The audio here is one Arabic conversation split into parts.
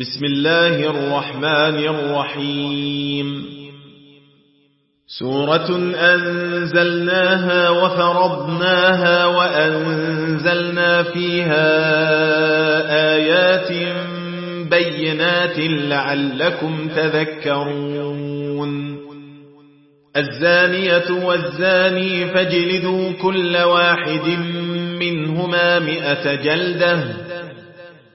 بسم الله الرحمن الرحيم. سورة أنزلناها وفرضناها وأنزلنا فيها آيات بينات لعلكم تذكرون. الزانية والزاني فاجلدوا كل واحد منهما مئة جلدة.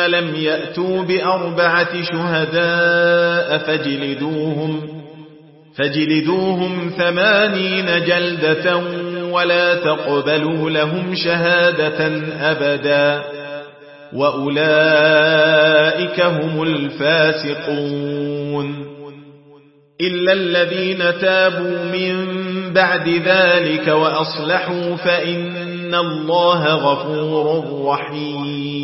لم يأتوا بأربعة شهداء فجلدوهم فجلدوهم ثمانين جلدة ولا تقبلوا لهم شهادة أبدا وأولئك هم الفاسقون. إلا الذين تابوا من بعد ذلك وأصلحوا فإن الله غفور رحيم.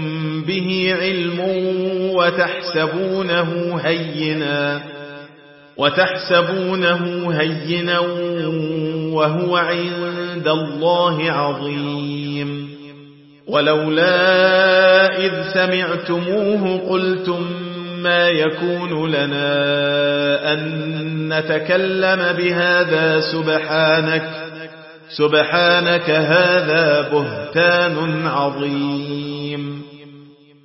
به علم وتحسبونه هينا وتحسبونه هينا وهو عند الله عظيم. ولولا إذ سمعتموه قلتم ما يكون لنا أن نتكلم بهذا سبحانك سبحانك هذا بهتان عظيم.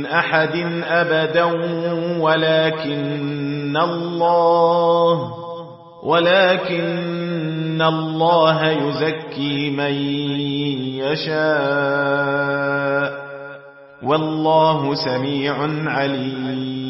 من أحد أبدا ولكن الله ولكن الله يزكي من يشاء. والله سميع عليم.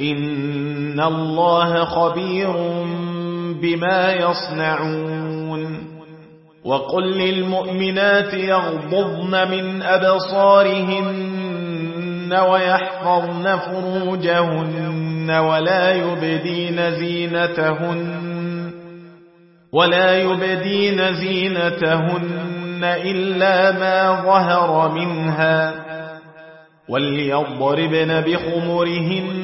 إن الله خبير بما يصنعون وقل للمؤمنات يغضضن من أبصارهن ويحفظن فروجهن ولا يبدين زينتهن ولا يبدين زينتهن إلا ما ظهر منها وليضربن بخمرهن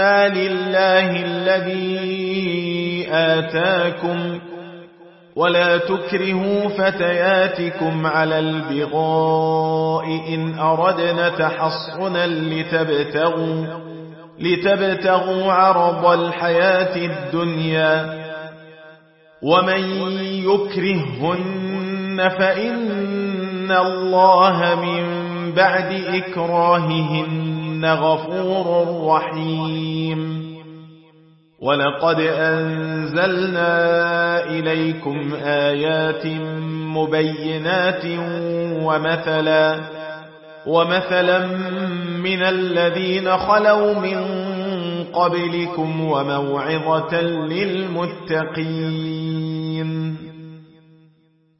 لله الذي آتاكم ولا تكرهوا فتياتكم على البغاء إن أردنا تحصنا لتبتغوا, لتبتغوا عرض الحياة الدنيا ومن يكرهن فإن الله من بعد إكراههن غفور رحيم. ولقد أنزلنا إليكم آيات مبينات ومثلا ومثلا من الذين خلوا من قبلكم وموعظة للمتقين.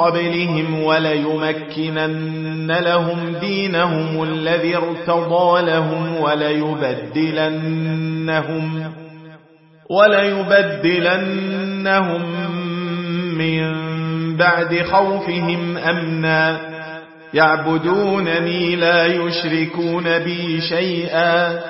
قبلهم وليمكنن لهم دينهم الذي ارتضى لهم وليبدلنهم وليبدلنهم من بعد خوفهم أمنا. يعبدونني لا يشركون بي شيئا.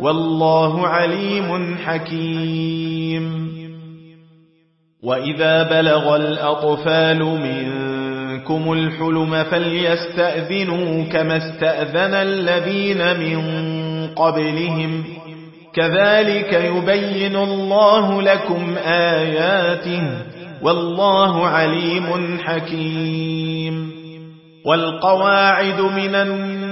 والله عليم حكيم. وإذا بلغ الأطفال منكم الحلم فليستأذنوا كما استأذن الذين من قبلهم. كذلك يبين الله لكم آياته. والله عليم حكيم. والقواعد من